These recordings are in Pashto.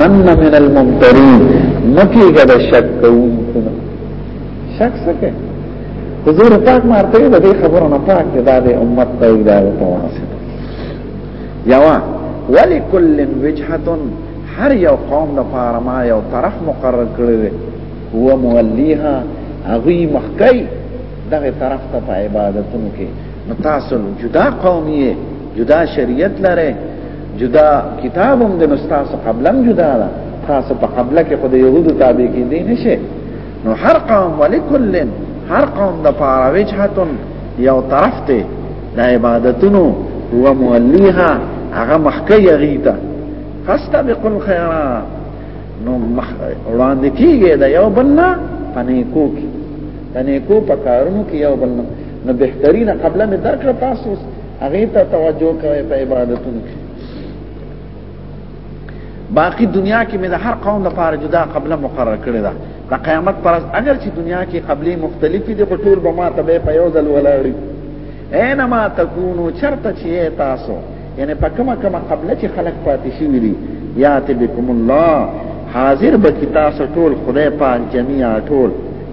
من من الممترین مکی گا دا شک کون کنا شک سکے حضور پاک مارتے دا دے خبرنا پاک دے دا دے امت دا ایک دا دے تواسط یوا ولکل وجهتن هر یو قوم دا پارما یو طرف مقرر کرده هو مولیها اغوی مخکی دغه طرف ته په عبادتونو کې نو تاسو جدا قومیه جدا شریعت لره جدا کتاب هم د نستاس قبلم جدا ده تاسو په قبله کې خو د يهودو تابع کې دي نشي نو هر قوم ولکل هر قوم د پاره وجهتون یو طرف ته د عبادتونو هو موليها هغه مخکې غیته فاستبقوا الخيرات نو مخ وړاندې کیږي دا یو بل نه پنې کو کی پنې کو پکارونو کې یو بل نه نو بهترینه قبله مې درکړه تاسو هغه ته توجه کوي په عبادتونو کې باقی دنیا کې مې د هر قوم لپاره جدا قبله مقرر کړې ده د قیامت پر ورځ اگر چې دنیا کې قبلې مختلفې دي په ټول به ما ته به په یو ځل ولاړې اينما تکونو چرته چې تاسو یعنی په کومه کومه قبله چې خلق پاتې شوی دي یات بكم الله حاضر به کی تاسو ټول خدای پاک جميعا ټول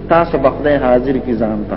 تاسو به خدای حاضر کی ځان ته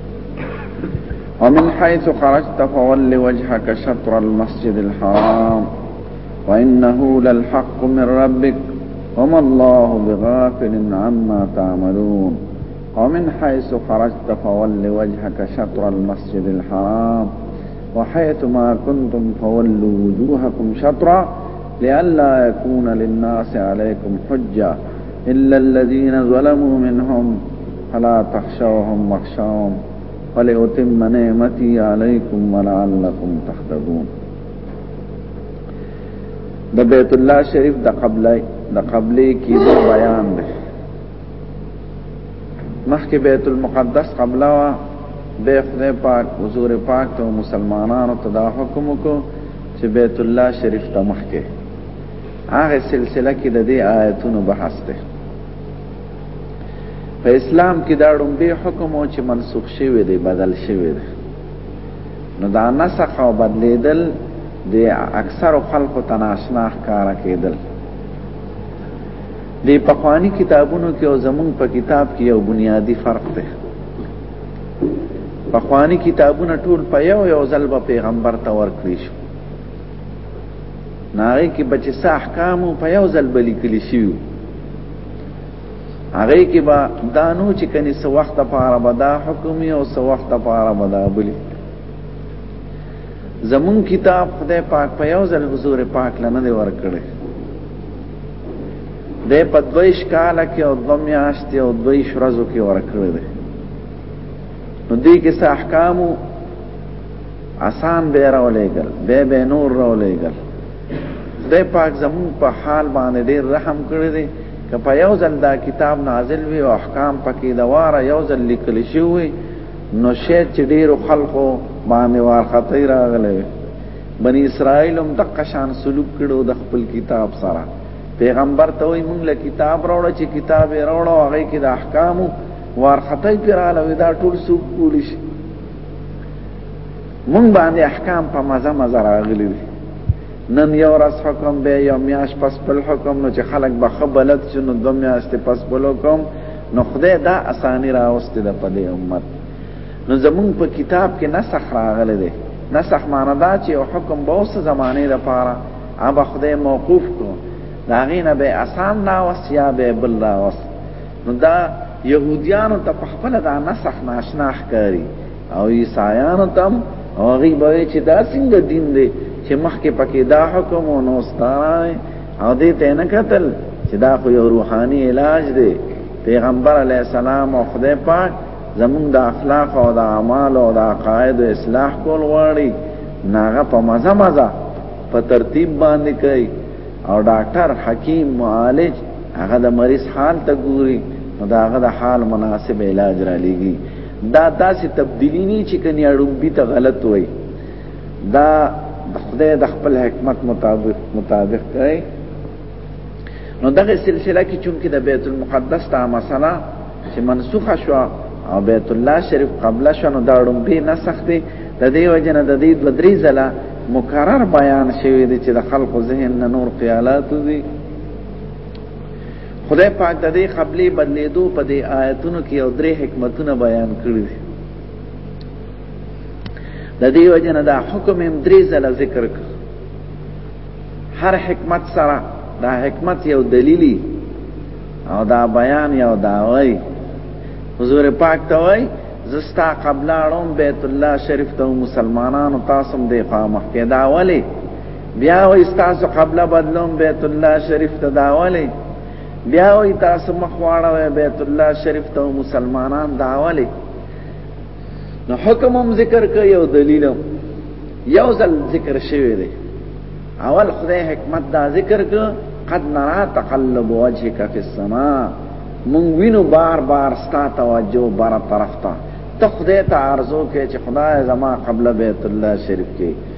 ومن حيث خرجت فول وجهك شطر المسجد الحرام وإنه للحق من ربك وما الله بغافل عما تعملون ومن حيث خرجت فول وجهك شطر المسجد الحرام وحيث ما كنتم فولوا وجوهكم شطرا لئلا يكون للناس عليكم حجة إلا الذين ظلموا منهم فلا تخشوهم واخشوهم ولأتم نعمتي عليكم ولعلكم تهتدون د بیت الله شریف د قبله د قبله کې بیان دی مخکې بیت المقدس قبله وا به خدای پاک حضور پاک ته مسلمانانو ته دا حکم وکړو چې بیت الله شریف ته مخکې هغه سلسله کې د دې آیتونو بحث دی په اسلام کې دا ډومبه حکم او چې منسوخ شوی دی بدل شوی دی نو دا نسخ او بدلیدل د اکثر خلکو تناشنا ښکار کېدل د پخوانی کتابونو کې او زمون په کتاب کې یو بنیادی فرق دی پخوانی کتابونه ټول په یو یو ځل به پیغمبر ته ورکړي شو ناغي کې بچ صح احکام په یو ځل بلی کلی شي هغه کې با دانو چې کني سو وخت لپاره به دا حکمي او سو وخت لپاره به دا بلی زمون کتاب خدای پاک په یو ځل حضور پاک لنه دی ورکړي د په دویش کال کې او د میاشتې او دویش ورځو کې ورکړي دي نو دې کې څه احکام آسان به راولېګل به به نور راولېګل خدای پاک زمون په حال باندې ډیر رحم کړی دی که په یو ځل دا کتاب نازل وي او احکام پکې د واره یو ځل لیکل شوی نو شاید چې ډیرو خلکو باندې وارخطۍ راغلی وي بنی اسرائیل هم د قشان سلوک کړو د خپل کتاب سره پیغمبر ته وي مونږ له کتاب راوړ چې کتاب یې راوړ هغه کې د احکامو وارخطۍ پیراله وي دا ټول سوق کولی شي مونږ باندې احکام په مزه مزه راغلي دي نن یو ورځ حکم به یو میاش پس بل حکم نو چې خلک به ښه بلد شي نو دوه میاشتې پس بل حکم نو خدای دا اساني راوستې ده په دې امت نو زمونږ په کتاب کې نسخ راغلی دی نسخ معنی دا چې یو حکم به اوس زمانې لپاره هغه خدای موقوف کړو د هغې نه به اسان راوست یا به بل راوست نو دا یهودیانو ته په خپله دا نسخ ناشنا ښکاري او عیسایانو تم او غي به چې دا څنګه دین دی چې مخکې پکې دا حکم او نو ستاره او دې ته نه قتل چې دا خو یو روحاني علاج دی پیغمبر علی السلام او خدای پاک زمون د اخلاق او د اعمال او د عقاید او اصلاح کول غواړي ناغه په مزه مزه په ترتیب باندې کوي او ډاکټر حکیم معالج هغه د مریض حال ته ګوري نو دا هغه د حال مناسب علاج را لېږي دا داسې تبدیلی نه چې کني اړومبي ته غلط وای دا د خدای د خپل حکمت مطابق مطابق کوي نو دغه سلسله کې چونکې د بیت المقدس ته مسله چې منسوخه شو او بیت الله شریف قبل شو نو دا اړومبي نه سختي د دې وجنه د دې د درې ځله مکرر بیان شوی دی چې د خلقو ذهن نور خیالات دي خدای پاک د دې قبلې بدلیدو په دې آیتونو کې او درې حکمتونه بیان کړی دي د دې وجه نه دا حکم هم درې ځله ذکر کړ هر حکمت سره دا حکمت یو دلیلی او دا بیان یو داوی حضور پاک ته وای زستا قبلاړم بیت الله شریف ته مسلمانانو تاسو دې قامه کې دا ولی بیا وی تاسو قبل بدلون بیت الله شریف ته داولی بیا وی تاسو مخواړه بیت الله شریف ته مسلمانان داولی نو حکم هم ذکر کوي او دلیل هم یو ځل ذکر شوی دی اول خدای حکمت دا ذکر کو قد نرا تقلب وجهك في السماء مونږ وینو بار بار ستا توجه بار طرف ته ته خدای ته ارزو کې چې خدای زما قبله بیت الله شریف کې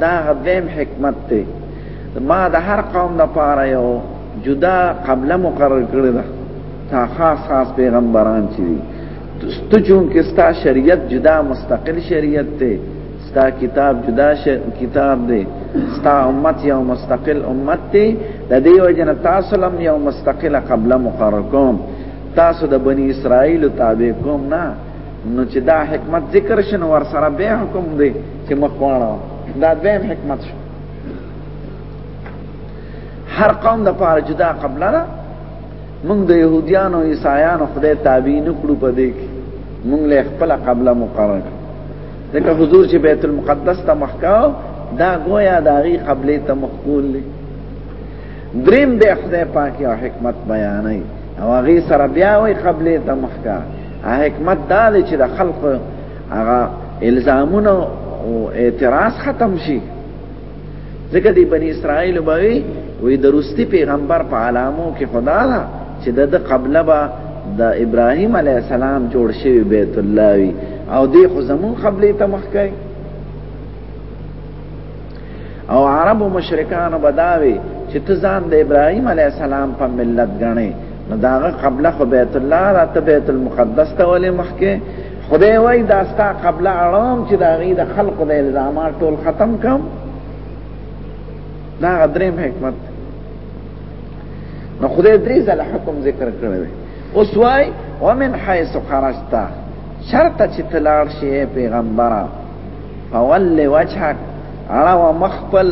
دا غدیم حکمت ته ما د هر قوم د پاره یو جدا قبله مقرر کړی ده تا خاص خاص پیغمبران چي دي ته چون کې ستا شریعت جدا مستقل شریعت ته ستا کتاب جدا شر... کتاب دی ستا امت یو مستقل امت دی د دې وجه نه تاسو لم یو مستقله قبله مقرر کوم تاسو د بنی اسرائیل تابع کوم نه نو چې دا حکمت ذکر شنو ور سره به حکم دی چې مخ واړه دا دویم حکمت شو هر قوم د پاره جدا قبل را موږ د يهوديانو عیسایانو خدای تابع نه کړو په دې کې موږ له خپل قبل مقرر ځکه حضور چې بیت المقدس ته مخکاو دا گویا د هغه قبله ته مخکول دي دریم د خدای پاک او حکمت بیانای او هغه سره بیا وی قبله ته مخکا حکمت دا چې د خلقو هغه الزامونه او اعتراض ختم شي ځکه دی بنی اسرائیل باوی وی درستی پیغمبر په علامو کې خدا دا چې د قبله با د ابراهیم علی السلام جوړ شوی بیت الله وی او دی خو زمون قبله ته مخ کوي او عرب مشرکان بداوي چې ته ځان د ابراهيم عليه السلام په ملت غني نو داغه قبله خو بیت الله را ته بیت المقدس ته ولې مخکې خدای وای دا ستا قبله اړوم چې دا غي د خلق د الزامات ټول ختم کم دا غدریم حکمت نو خدای درې ځله حکم ذکر کړی دی اوس وای ومن حيث خرجت شرط چې تلاړ شي پیغمبره فول وجهک اړه و مخپل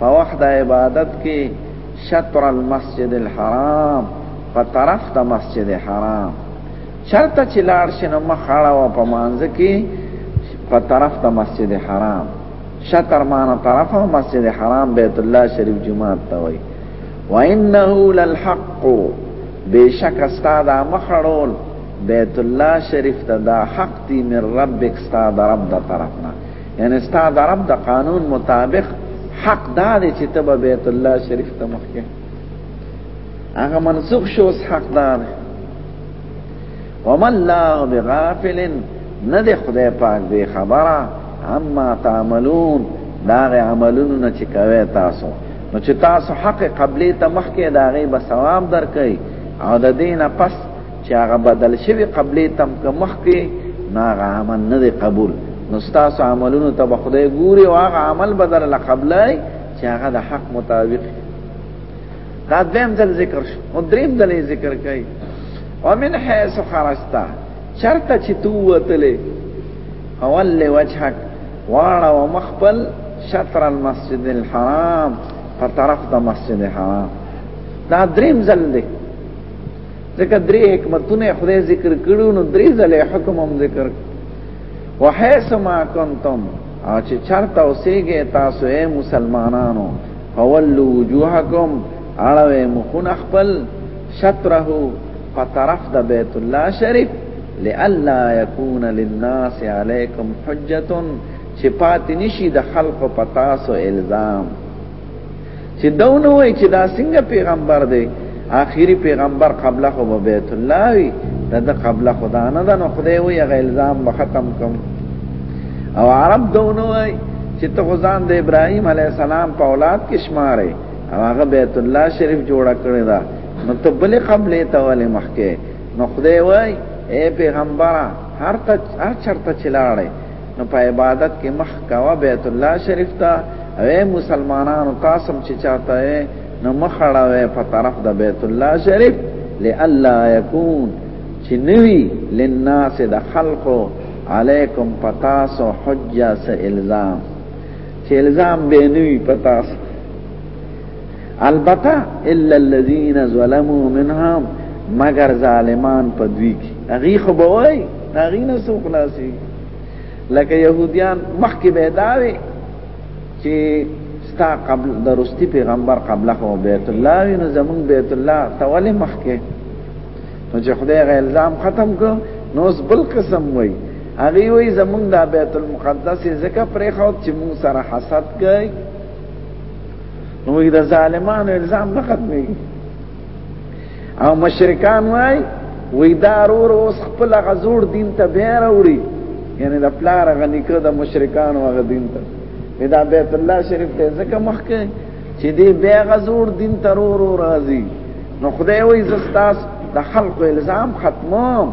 په وخت د عبادت کې شطر المسجد الحرام په طرف د مسجد حرام چرته چې لاړ شې نو مخ اړه و په مانځ کې په طرف د مسجد حرام شطر معنی طرف او مسجد حرام بیت الله شریف جماعت ته وای وانه للحق بشک استاد مخړول بیت الله شریف ته دا حق دی من ربک ستا د رب د طرف نه یعنی ستا د رب د قانون مطابق حق دا دی چې ته به بیت الله شریف ته مخکې هغه منسوخ شو اوس حق دا دی وما الله بغافل نه دی خدای پاک دی خبره عما تعملون دا غي عملونو نه چې کوي تاسو نو چې تاسو حق قبلې ته مخکې دا غي به ثواب درکې او د دینه پس چې هغه بدل شوی قبلې تم که مخکې نو هغه عمل نه دی قبول نو ستاسو عملونو ته به خدای ګوري او هغه عمل به درله قبلای چې هغه د حق مطابق دا دویم ځل ذکر شو او دریم ځل ذکر کوي ومن حيث خرجت چرته چې تو وتلې اول وجهک واړه ومخبل شطر المسجد الحرام په طرف د مسجد حرام دا دریم ځل دی ځکه درې حکمتونه خدای ذکر کړو نو درې ځله حکم هم ذکر وحیث ما کنتم او چې چرته اوسېږئ تاسو یې مسلمانانو فولو وجوهکم اړوي مخونه خپل شطره په طرف د بیت الله شریف لئلا یکون للناس علیکم حجه چې پاتې نشي د خلق په تاسو الزام چې دا نو وای چې دا څنګه پیغمبر دی آخري پیغمبر قبله خو به بیت الله وي دا د قبله خدا نه ده نو خدای وي هغه الزام به ختم کوم او عرب دا نو وای چې ته غزان د ابراهيم عليه السلام په اولاد کې شمارې او هغه بیت الله شریف جوړ کړی دا نو ته بل قبله ته ولې مخکې نو خدای وای اے پیغمبره هر ته هر چرته چلاړې نو په عبادت کې مخ کاوه بیت الله شریف ته او مسلمانانو تاسو چې چاته نو مخړاوه په طرف د بیت الله شریف لالا یکون چې نوی لناس د خلقو علیکم پتاسو حجه سه الزام چې الزام به نوی پتاسو البته الا الذين ظلموا منهم مگر ظالمان په دوی کې هغه خو به وای هغه نه سو خلاصي لکه يهوديان مخکې به داوي چې ستا قبل درستی پیغمبر قبله خو بیت الله وینو زمون بیت الله تولې مخکې نو چې خدای غ الزام ختم کو نو اوس بل قسم وای هغه وای زمون دا بیت المقدس زکه پرې خو چې مون سره حسد کوي نو وی د ظالمانو الزام نه ختمي او مشرکان وای وی دا رور اوس خپل غزور دین ته بیا راوړي یعنی د پلار غنی کړه د مشرکان او غ دین ته دا بیت الله شریف ته ځکه مخکې چې دی بیا غزور دین ته رور راځي نو خدای وی زستاس د خلق الزام ختموم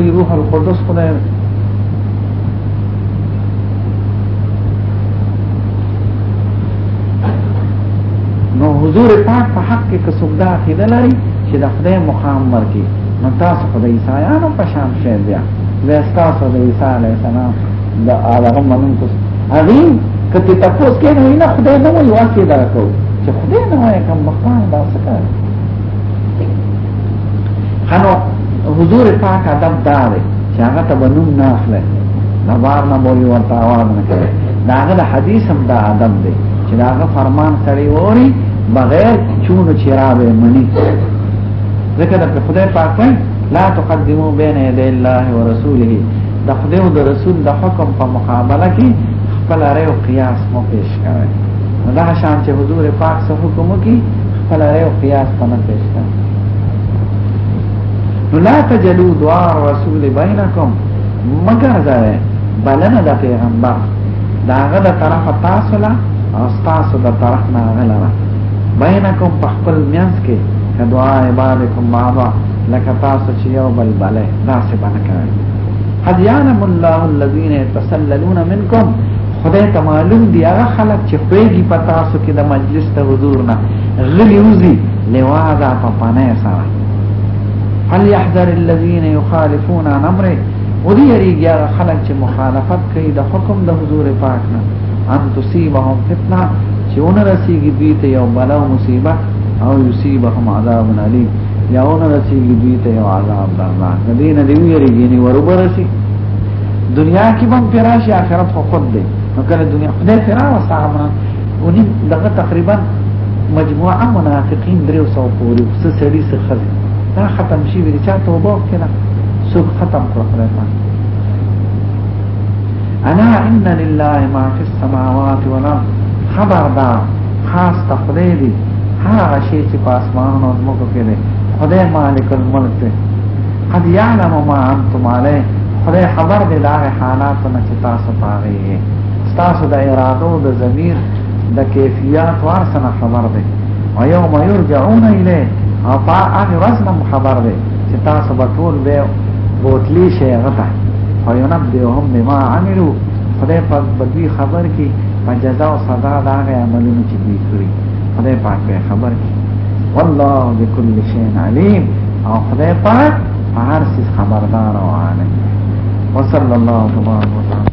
روح القدس خدای نو حضور پاک په حق کې څوک دا عقیده لري چې د خدای مقام ورکی نو تاسو خدای عیسایانو په شان شئ بیا بیا تاسو د عیسی علی السلام د هغه منونکو هغه کته تاسو کې نه نه خدای نه وایي واسي دا کو چې خدای نه وایي کوم مقام دا څه کوي خانو حضور پاک ادب دا دی چې هغه ته بنوم نه اخلي نه بار نه بولی ورته आवाज نه کوي دا هغه حدیث هم دا ادب دی چې دا هغه فرمان سړی ووري بغیر چونو چې را به منی ځکه دا خدای پاک وایي لا تقدمو بین یدی الله ورسوله د خدای او د رسول د حکم په مقابله کې خپل راي او قیاس مو پیش دا شان چې حضور پاک سره حکم وکي خپل راي او قياس په نه پېښ کړ نو لا تجلو دعا رسول بينكم مگر ځای بلنه د پیغمبر داغه د طرف تاسو لا او تاسو د طرف نه غلره بینکم په خپل میانس کې کدوا عبادکم بابا لکه تاسو چې یو بل بلې داسې باندې کوي قد يعلم الله الذين يتسللون منكم خدای ته معلوم دی هغه خلک چې خوېږي په تاسو کې د مجلس ته حضور نه غلي وزي لواذا په پناه سره فليحذر الذين يخالفون عن امره ودي یریږي هغه خلک چې مخالفت کوي د حکم د حضور پاک نه ان تصيبهم فتنه چې اون رسیږي دوی ته یو بلا او مصیبت او یصيبهم عذاب علیم یا اون رسیږي دوی ته یو عذاب درناک دین دی ویریږي نه وربرسي دنیا کې هم پیراشي آخرت خو خود دی نو کله دنیا خدای پیرا وسامه ونی دغه تقریبا مجموعه منافقین دریو سو پورې څه سړي څه خزي دا ختم شي ویل چا توبه وکړه سوق ختم کړ خدای پاک انا ان لله ما فی السماوات والارض خبر دا خاص تخدی دی هغه شی چې په اسمانونو او زمکو کې دی خدای مالک الملک دی قد يعلم ما انتم عليه خدای خبر دی دا حالات نه چې تاسو پاره تاسو د ارادو د ضمیر د کیفیت ورسنه خبر دی او یوم یرجعون الیه او په هغه ورځ نه خبر دی چې تاسو به ټول به بوتلی شي غته او ينبئهم بما عملوا خدای په بدوی خبر کې په جزا او سزا دا غي عملونه چې دوی کړی خدای پاک به خبر کې والله بكل شيء عليم او خدای پاک هر څه خبردار او عالم وصلی الله تبارک وتعالى